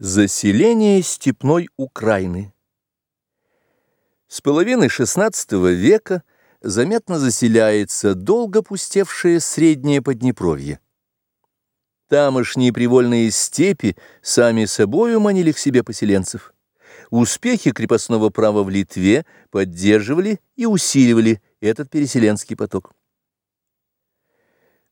Заселение степной Украины С половины XVI века заметно заселяется долго пустевшее Среднее Поднепровье. Тамошние привольные степи сами собою манили к себе поселенцев. Успехи крепостного права в Литве поддерживали и усиливали этот переселенский поток.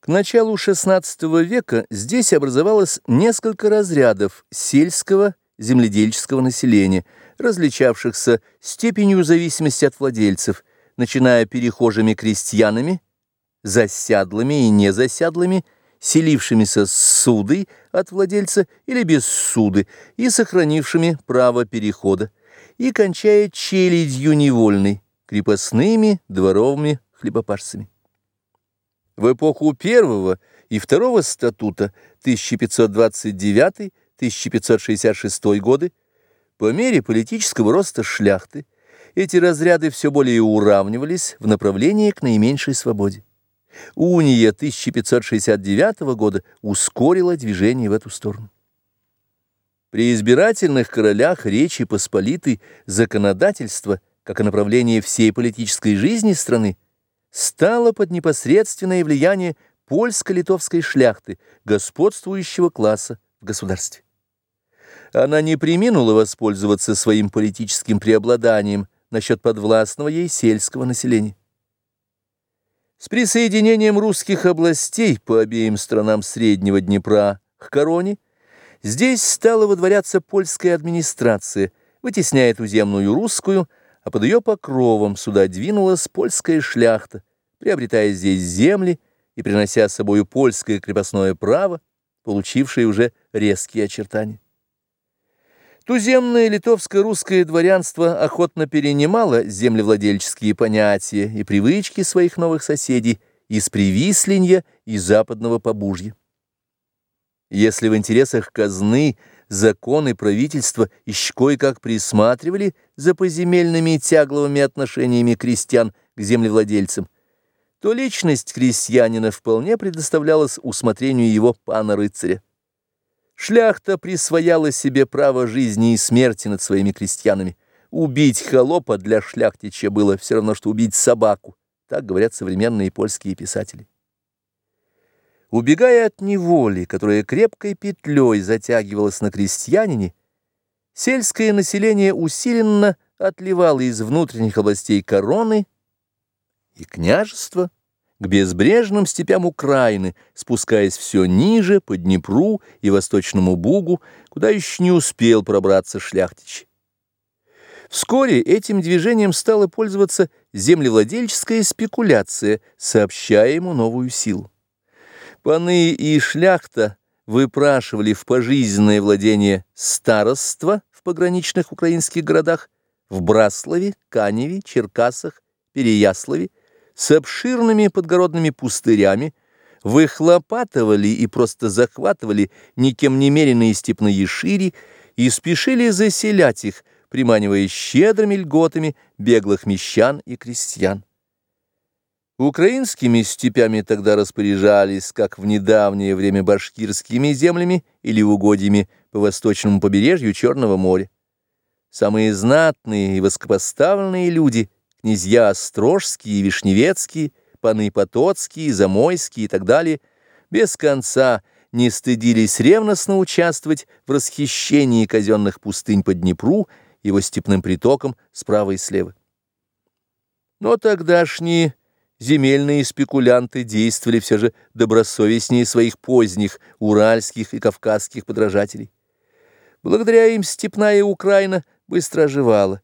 К началу XVI века здесь образовалось несколько разрядов сельского земледельческого населения, различавшихся степенью зависимости от владельцев, начиная перехожими крестьянами, засядлыми и незасядлыми, селившимися с судой от владельца или без суды и сохранившими право перехода, и кончая челядью невольной, крепостными, дворовыми хлебопашцами. В эпоху первого и второго статута 1529-1566 годы по мере политического роста шляхты эти разряды все более уравнивались в направлении к наименьшей свободе. Уния 1569 года ускорила движение в эту сторону. При избирательных королях Речи Посполитой законодательство, как и направление всей политической жизни страны, стала под непосредственное влияние польско-литовской шляхты, господствующего класса в государстве. Она не приминула воспользоваться своим политическим преобладанием насчет подвластного ей сельского населения. С присоединением русских областей по обеим сторонам Среднего Днепра к короне здесь стала выдворяться польская администрация, вытесняя туземную русскую, а под ее покровом сюда двинулась польская шляхта, приобретая здесь земли и принося с собою польское крепостное право, получившее уже резкие очертания. Туземное литовско-русское дворянство охотно перенимало землевладельческие понятия и привычки своих новых соседей из Привисленья и Западного Побужья. Если в интересах казны законы правительства еще кое-как присматривали за поземельными и тягловыми отношениями крестьян к землевладельцам, то личность крестьянина вполне предоставлялась усмотрению его пана-рыцаря. Шляхта присвояла себе право жизни и смерти над своими крестьянами. Убить холопа для шляхтича было все равно, что убить собаку, так говорят современные польские писатели. Убегая от неволи, которая крепкой петлей затягивалась на крестьянине, сельское население усиленно отливало из внутренних областей короны и княжества к безбрежным степям Украины, спускаясь все ниже по Днепру и Восточному Бугу, куда еще не успел пробраться шляхтич. Вскоре этим движением стала пользоваться землевладельческая спекуляция, сообщая ему новую силу. Паны и шляхта выпрашивали в пожизненное владение староства в пограничных украинских городах, в Браславе, Каневе, Черкасах, Переяславе, с обширными подгородными пустырями, выхлопатывали и просто захватывали никем не меренные степные шири и спешили заселять их, приманивая щедрыми льготами беглых мещан и крестьян. Украинскими степями тогда распоряжались, как в недавнее время башкирскими землями или угодьями по восточному побережью Черного моря. Самые знатные и высокопоставленные люди – князья Острожские, Вишневецкие, паны Потоцкие, Замойские и так далее, без конца не стыдились ревностно участвовать в расхищении казенных пустынь по Днепру, его степным притоком справа и слева. Но тогдашние земельные спекулянты действовали все же добросовестнее своих поздних уральских и кавказских подражателей. Благодаря им степная Украина быстро оживала,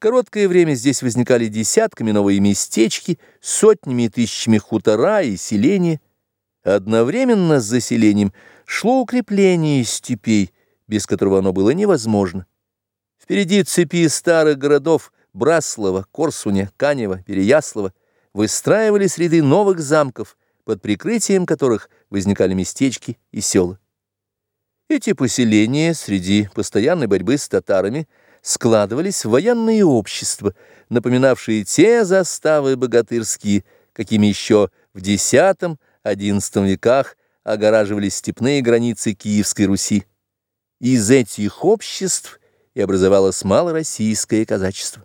короткое время здесь возникали десятками новые местечки, сотнями и тысячами хутора и селения. Одновременно с заселением шло укрепление степей, без которого оно было невозможно. Впереди цепи старых городов Браслова, Корсуня, Канева, Переяслава выстраивались ряды новых замков, под прикрытием которых возникали местечки и села. Эти поселения среди постоянной борьбы с татарами – складывались военные общества, напоминавшие те заставы богатырские, какими еще в X-XI веках огораживали степные границы Киевской Руси. Из этих обществ и образовалось малороссийское казачество.